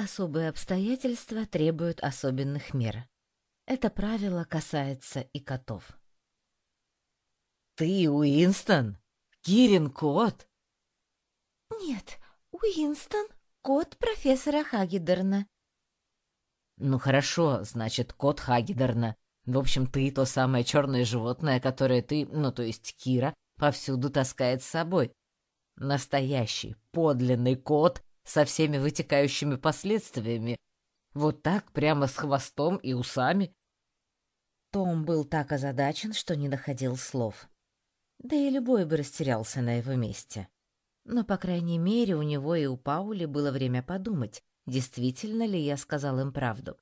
особые обстоятельства требуют особенных мер. Это правило касается и котов. «Ты Уинстон? Кирин кот?» «Нет, Уинстон — кот профессора Хагедерна». «Ну хорошо, значит, кот Хагедерна. В общем, ты то самое черное животное, которое ты, ну то есть Кира, повсюду таскает с собой. Настоящий, подлинный кот со всеми вытекающими последствиями. Вот так, прямо с хвостом и усами. Том был так озадачен, что не находил слов. Да и любой бы растерялся на его месте. Но, по крайней мере, у него и у Паули было время подумать, действительно ли я сказал им правду.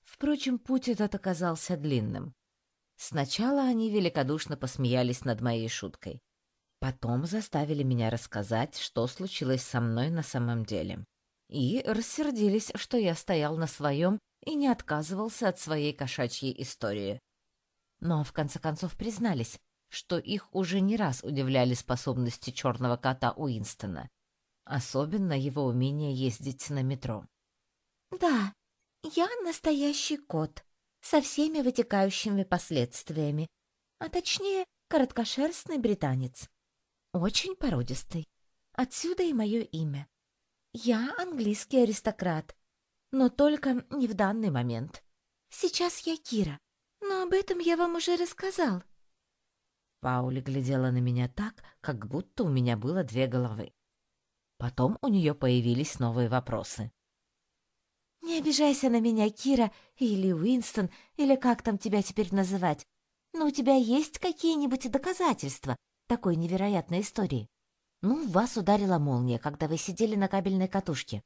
Впрочем, путь этот оказался длинным. Сначала они великодушно посмеялись над моей шуткой. Потом заставили меня рассказать, что случилось со мной на самом деле. И рассердились, что я стоял на своем и не отказывался от своей кошачьей истории. Но в конце концов признались, что их уже не раз удивляли способности черного кота Уинстона, особенно его умение ездить на метро. «Да, я настоящий кот, со всеми вытекающими последствиями, а точнее, короткошерстный британец. Очень породистый. Отсюда и мое имя. Я английский аристократ, но только не в данный момент. Сейчас я Кира, но об этом я вам уже рассказал. Паули глядела на меня так, как будто у меня было две головы. Потом у нее появились новые вопросы. «Не обижайся на меня, Кира, или Уинстон, или как там тебя теперь называть. Но у тебя есть какие-нибудь доказательства такой невероятной истории? Ну, вас ударила молния, когда вы сидели на кабельной катушке.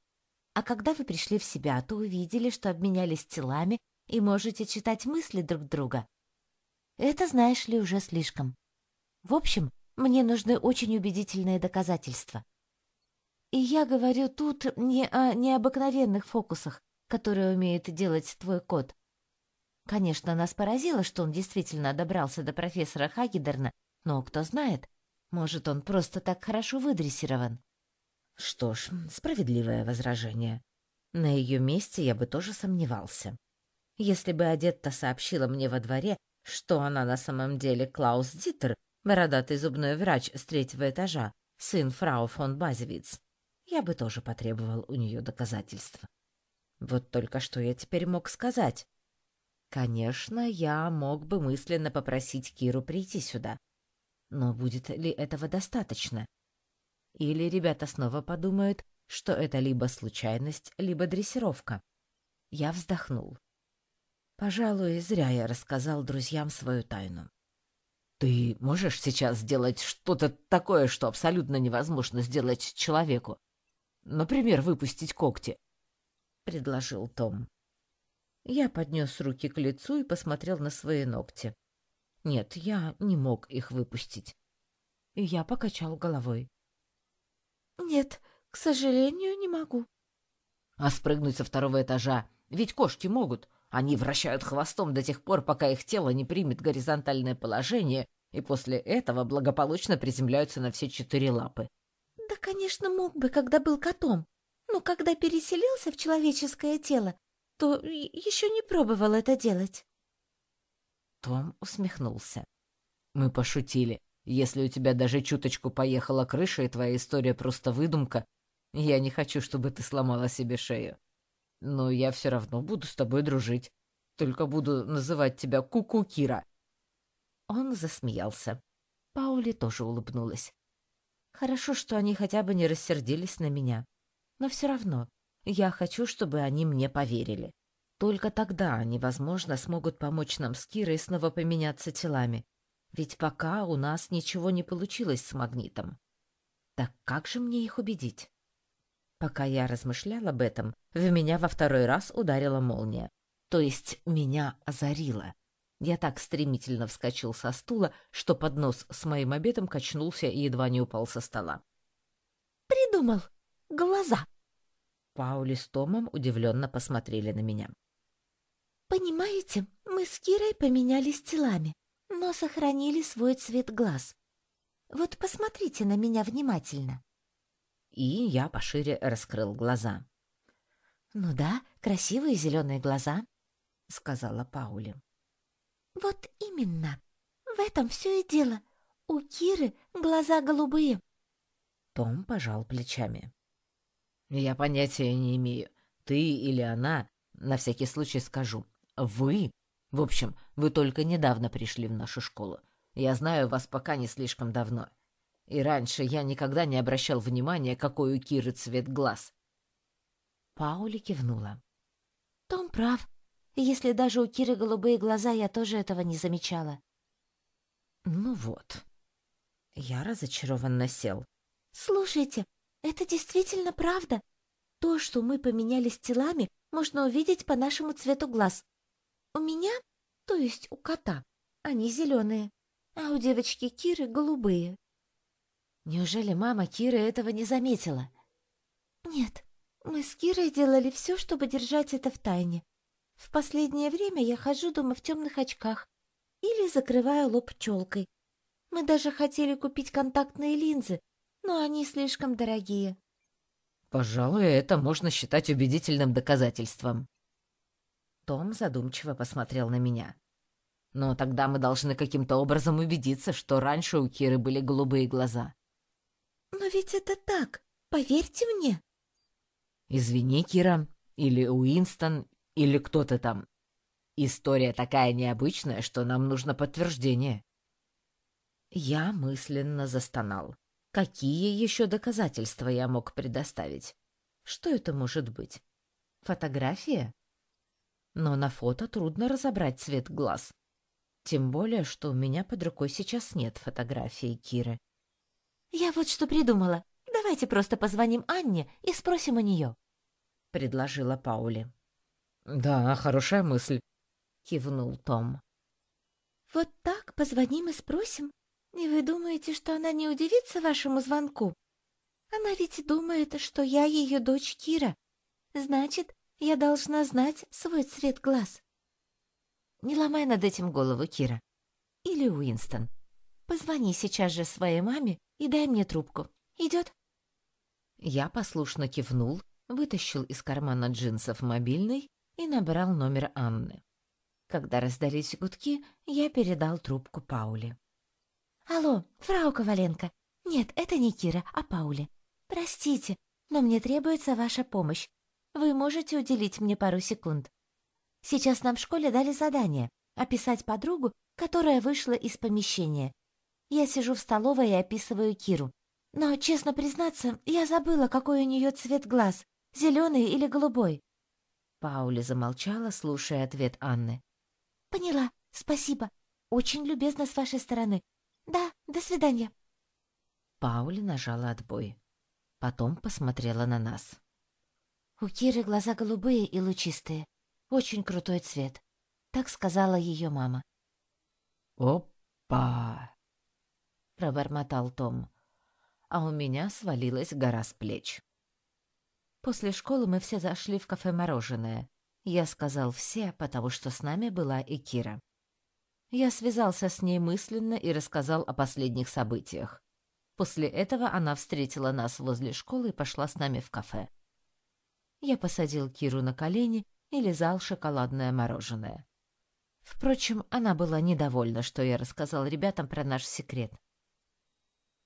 А когда вы пришли в себя, то увидели, что обменялись телами и можете читать мысли друг друга. Это, знаешь ли, уже слишком. В общем, мне нужны очень убедительные доказательства. И я говорю тут не о необыкновенных фокусах, которые умеет делать твой кот. Конечно, нас поразило, что он действительно добрался до профессора Хагедерна, но кто знает, может, он просто так хорошо выдрессирован. Что ж, справедливое возражение. На ее месте я бы тоже сомневался. Если бы Адетта сообщила мне во дворе, что она на самом деле Клаус Дитер, бородатый зубной врач с третьего этажа, сын фрау фон Базевиц, я бы тоже потребовал у нее доказательства. Вот только что я теперь мог сказать. Конечно, я мог бы мысленно попросить Киру прийти сюда. Но будет ли этого достаточно? Или ребята снова подумают, что это либо случайность, либо дрессировка? Я вздохнул. Пожалуй, зря я рассказал друзьям свою тайну. Ты можешь сейчас сделать что-то такое, что абсолютно невозможно сделать человеку? Например, выпустить когти, предложил Том. Я поднес руки к лицу и посмотрел на свои ногти. Нет, я не мог их выпустить. И я покачал головой. Нет, к сожалению, не могу. А спрыгнуть со второго этажа? Ведь кошки могут. Они вращают хвостом до тех пор, пока их тело не примет горизонтальное положение, и после этого благополучно приземляются на все четыре лапы. Да, конечно, мог бы, когда был котом. Но когда переселился в человеческое тело, то еще не пробовал это делать. Том усмехнулся. Мы пошутили. Если у тебя даже чуточку поехала крыша, и твоя история просто выдумка, я не хочу, чтобы ты сломала себе шею. Но я все равно буду с тобой дружить. Только буду называть тебя Куку Кира. Он засмеялся. Паули тоже улыбнулась. Хорошо, что они хотя бы не рассердились на меня. Но все равно я хочу, чтобы они мне поверили. Только тогда они, возможно, смогут помочь нам с Кирой снова поменяться телами. Ведь пока у нас ничего не получилось с магнитом. Так как же мне их убедить? Пока я размышлял об этом, в меня во второй раз ударила молния. То есть меня озарило. Я так стремительно вскочил со стула, что поднос с моим обедом качнулся и едва не упал со стола. «Придумал! Глаза!» Паули с Томом удивленно посмотрели на меня. «Понимаете, мы с Кирой поменялись телами, но сохранили свой цвет глаз. Вот посмотрите на меня внимательно». И я пошире раскрыл глаза. Ну да, красивые зеленые глаза, сказала Паули. Вот именно. В этом все и дело. У Киры глаза голубые. Том пожал плечами. Я понятия не имею. Ты или она, на всякий случай скажу. Вы? В общем, вы только недавно пришли в нашу школу. Я знаю вас пока не слишком давно. И раньше я никогда не обращал внимания, какой у Киры цвет глаз. Паули кивнула. Том прав. Если даже у Киры голубые глаза, я тоже этого не замечала. Ну вот. Я разочарованно сел. Слушайте, это действительно правда. То, что мы поменялись телами, можно увидеть по нашему цвету глаз. У меня, то есть у кота, они зеленые, а у девочки Киры голубые. Неужели мама Киры этого не заметила? Нет, мы с Кирой делали все, чтобы держать это в тайне. В последнее время я хожу дома в темных очках или закрываю лоб челкой. Мы даже хотели купить контактные линзы, но они слишком дорогие. Пожалуй, это можно считать убедительным доказательством. Том задумчиво посмотрел на меня. Но тогда мы должны каким-то образом убедиться, что раньше у Киры были голубые глаза. Но ведь это так, поверьте мне. Извини, Кира, или Уинстон, или кто-то там. История такая необычная, что нам нужно подтверждение. Я мысленно застонал. Какие еще доказательства я мог предоставить? Что это может быть? Фотография? Но на фото трудно разобрать цвет глаз. Тем более, что у меня под рукой сейчас нет фотографии Киры. «Я вот что придумала. Давайте просто позвоним Анне и спросим у нее», — предложила Паули. «Да, хорошая мысль», — кивнул Том. «Вот так позвоним и спросим. И вы думаете, что она не удивится вашему звонку? Она ведь думает, что я ее дочь Кира. Значит, я должна знать свой цвет глаз». «Не ломай над этим голову, Кира. Или Уинстон. Позвони сейчас же своей маме и дай мне трубку. Идет?» Я послушно кивнул, вытащил из кармана джинсов мобильный и набрал номер Анны. Когда раздались гудки, я передал трубку Пауле. «Алло, фрау Коваленко. Нет, это не Кира, а Паули. Простите, но мне требуется ваша помощь. Вы можете уделить мне пару секунд? Сейчас нам в школе дали задание — описать подругу, которая вышла из помещения. Я сижу в столовой и описываю Киру. Но, честно признаться, я забыла, какой у нее цвет глаз — зеленый или голубой. Паули замолчала, слушая ответ Анны. «Поняла. Спасибо. Очень любезно с вашей стороны. Да, до свидания». Паули нажала отбой. Потом посмотрела на нас. «У Киры глаза голубые и лучистые. Очень крутой цвет», — так сказала ее мама. «Опа!» — пробормотал Том. А у меня свалилась гора с плеч. После школы мы все зашли в кафе «Мороженое». Я сказал «все», потому что с нами была и Кира. Я связался с ней мысленно и рассказал о последних событиях. После этого она встретила нас возле школы и пошла с нами в кафе. Я посадил Киру на колени и лизал шоколадное мороженое. Впрочем, она была недовольна, что я рассказал ребятам про наш секрет.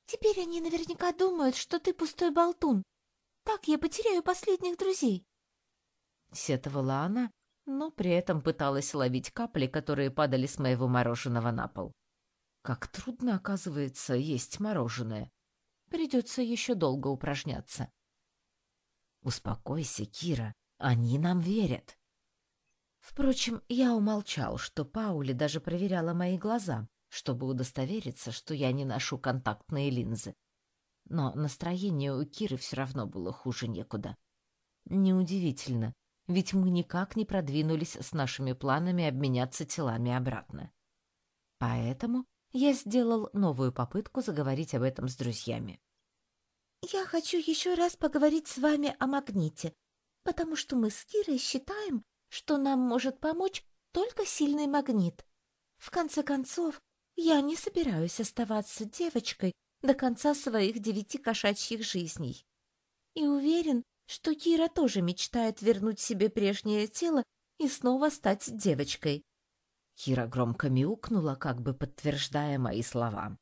«Теперь они наверняка думают, что ты пустой болтун. Так я потеряю последних друзей». Сетовала она, но при этом пыталась ловить капли, которые падали с моего мороженого на пол. Как трудно, оказывается, есть мороженое. Придется еще долго упражняться. Успокойся, Кира, они нам верят. Впрочем, я умолчал, что Паули даже проверяла мои глаза, чтобы удостовериться, что я не ношу контактные линзы. Но настроение у Киры все равно было хуже некуда. Неудивительно, ведь мы никак не продвинулись с нашими планами обменяться телами обратно. Поэтому я сделал новую попытку заговорить об этом с друзьями. «Я хочу еще раз поговорить с вами о магните, потому что мы с Кирой считаем, что нам может помочь только сильный магнит. В конце концов, я не собираюсь оставаться девочкой до конца своих девяти кошачьих жизней. И уверен, что Кира тоже мечтает вернуть себе прежнее тело и снова стать девочкой. Кира громко мяукнула, как бы подтверждая мои слова.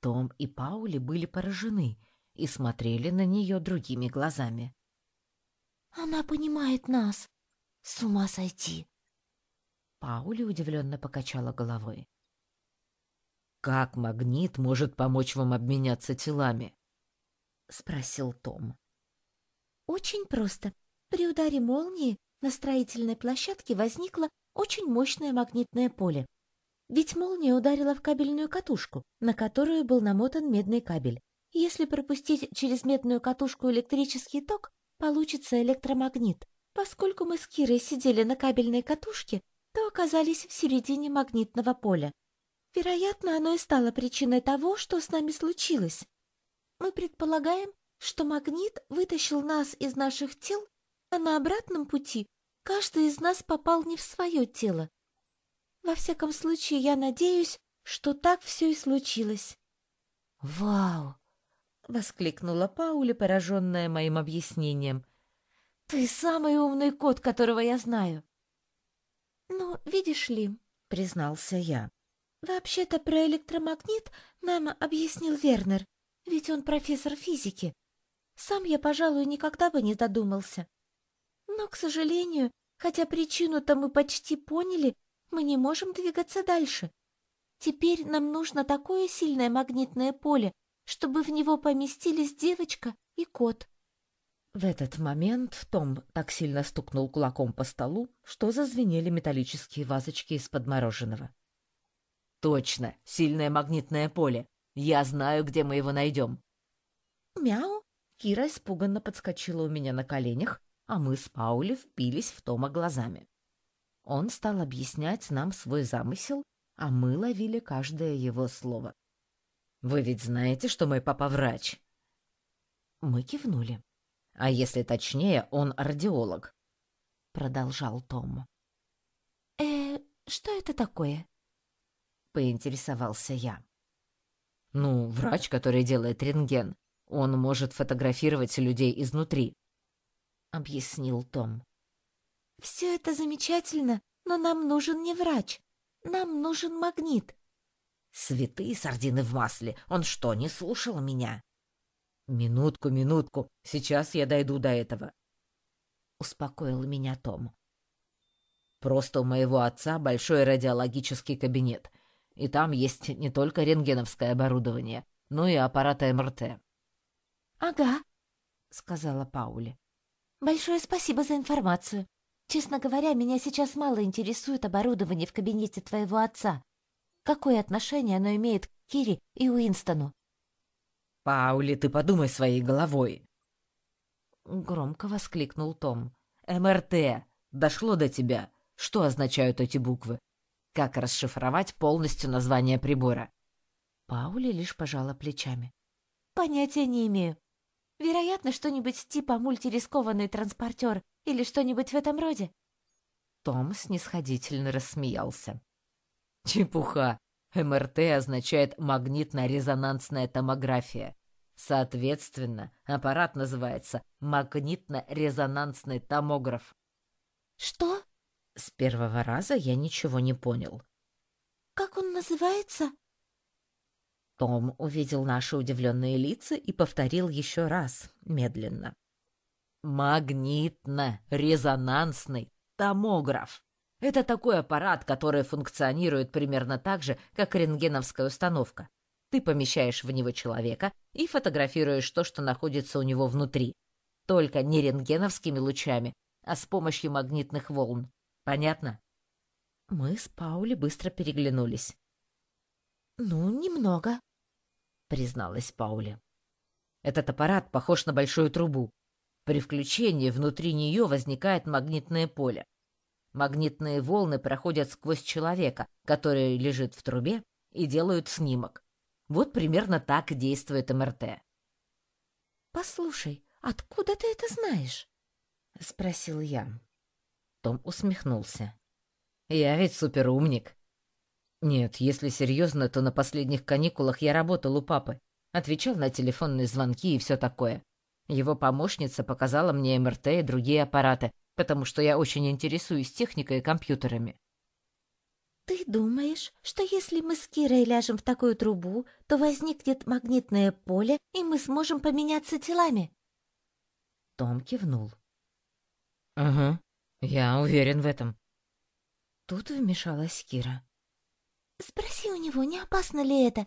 Том и Паули были поражены и смотрели на нее другими глазами. «Она понимает нас. С ума сойти!» Паули удивленно покачала головой. «Как магнит может помочь вам обменяться телами?» — спросил Том. «Очень просто. При ударе молнии на строительной площадке возникло очень мощное магнитное поле. Ведь молния ударила в кабельную катушку, на которую был намотан медный кабель. Если пропустить через медную катушку электрический ток, получится электромагнит. Поскольку мы с Кирой сидели на кабельной катушке, то оказались в середине магнитного поля. Вероятно, оно и стало причиной того, что с нами случилось. Мы предполагаем, что магнит вытащил нас из наших тел, а на обратном пути каждый из нас попал не в свое тело. Во всяком случае, я надеюсь, что так все и случилось. «Вау!» — воскликнула Пауля, пораженная моим объяснением. «Ты самый умный кот, которого я знаю!» «Ну, видишь ли», — признался я, — «вообще-то про электромагнит нам объяснил Вернер, ведь он профессор физики. Сам я, пожалуй, никогда бы не додумался. Но, к сожалению, хотя причину-то мы почти поняли, мы не можем двигаться дальше. Теперь нам нужно такое сильное магнитное поле, чтобы в него поместились девочка и кот. В этот момент Том так сильно стукнул кулаком по столу, что зазвенели металлические вазочки из-под мороженого. «Точно! Сильное магнитное поле! Я знаю, где мы его найдем!» «Мяу!» Кира испуганно подскочила у меня на коленях, а мы с Паули впились в Тома глазами. Он стал объяснять нам свой замысел, а мы ловили каждое его слово. «Вы ведь знаете, что мой папа врач?» Мы кивнули. «А если точнее, он радиолог», — продолжал Том. «Э, что это такое?» — поинтересовался я. «Ну, врач, который делает рентген. Он может фотографировать людей изнутри», — объяснил Том. «Все это замечательно, но нам нужен не врач. Нам нужен магнит». «Святые сардины в масле! Он что, не слушал меня?» «Минутку, минутку, сейчас я дойду до этого», — успокоил меня Том. «Просто у моего отца большой радиологический кабинет, и там есть не только рентгеновское оборудование, но и аппарат МРТ». «Ага», — сказала Паули. «Большое спасибо за информацию. Честно говоря, меня сейчас мало интересует оборудование в кабинете твоего отца. Какое отношение оно имеет к Кире и Уинстону? «Паули, ты подумай своей головой!» Громко воскликнул Том. «МРТ! Дошло до тебя! Что означают эти буквы? Как расшифровать полностью название прибора?» Паули лишь пожала плечами. «Понятия не имею. Вероятно, что-нибудь типа мультирискованный транспортер или что-нибудь в этом роде?» Том снисходительно рассмеялся. «Чепуха! МРТ означает магнитно-резонансная томография. Соответственно, аппарат называется магнитно-резонансный томограф». «Что?» С первого раза я ничего не понял. «Как он называется?» Том увидел наши удивленные лица и повторил еще раз, медленно. Магнитно-резонансный томограф. Это такой аппарат, который функционирует примерно так же, как рентгеновская установка. Ты помещаешь в него человека и фотографируешь то, что находится у него внутри. Только не рентгеновскими лучами, а с помощью магнитных волн. Понятно? Мы с Паули быстро переглянулись. «Ну, немного», — призналась Паули. Этот аппарат похож на большую трубу. При включении внутри нее возникает магнитное поле. Магнитные волны проходят сквозь человека, который лежит в трубе, и делают снимок. Вот примерно так действует МРТ. «Послушай, откуда ты это знаешь?» — спросил я. Том усмехнулся. «Я ведь суперумник». «Нет, если серьезно, то на последних каникулах я работал у папы, отвечал на телефонные звонки и все такое. Его помощница показала мне МРТ и другие аппараты, потому что я очень интересуюсь техникой и компьютерами. «Ты думаешь, что если мы с Кирой ляжем в такую трубу, то возникнет магнитное поле, и мы сможем поменяться телами?» Том кивнул. «Угу, я уверен в этом». Тут вмешалась Кира. «Спроси у него, не опасно ли это?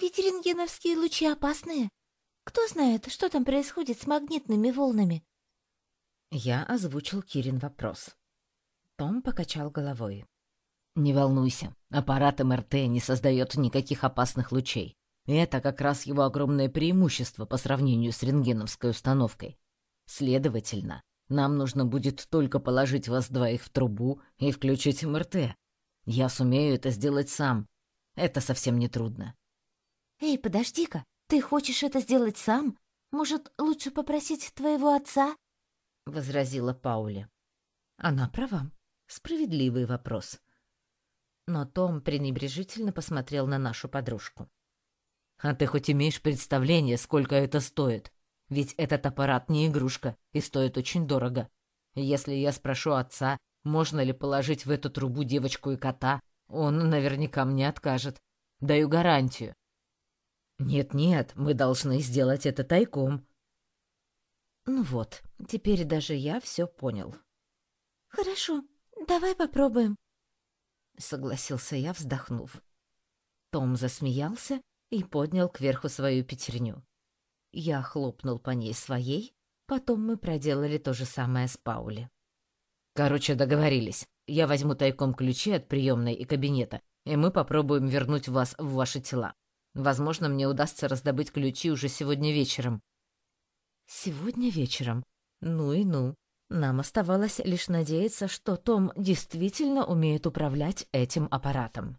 Ведь рентгеновские лучи опасные. Кто знает, что там происходит с магнитными волнами?» Я озвучил Кирин вопрос. Том покачал головой. «Не волнуйся, аппарат МРТ не создает никаких опасных лучей. И это как раз его огромное преимущество по сравнению с рентгеновской установкой. Следовательно, нам нужно будет только положить вас двоих в трубу и включить МРТ. Я сумею это сделать сам. Это совсем не трудно. Эй, подожди-ка, ты хочешь это сделать сам? Может, лучше попросить твоего отца? Возразила Пауля. Она права. Справедливый вопрос. Но Том пренебрежительно посмотрел на нашу подружку. А ты хоть имеешь представление, сколько это стоит? Ведь этот аппарат не игрушка и стоит очень дорого. Если я спрошу отца, можно ли положить в эту трубу девочку и кота, он наверняка мне откажет. Даю гарантию. Нет-нет, мы должны сделать это тайком. Ну вот, теперь даже я все понял. Хорошо, давай попробуем. Согласился я, вздохнув. Том засмеялся и поднял кверху свою пятерню. Я хлопнул по ней своей, потом мы проделали то же самое с Паули. Короче, договорились. Я возьму тайком ключи от приемной и кабинета, и мы попробуем вернуть вас в ваши тела. Возможно, мне удастся раздобыть ключи уже сегодня вечером. Сегодня вечером? Ну и ну. Нам оставалось лишь надеяться, что Том действительно умеет управлять этим аппаратом.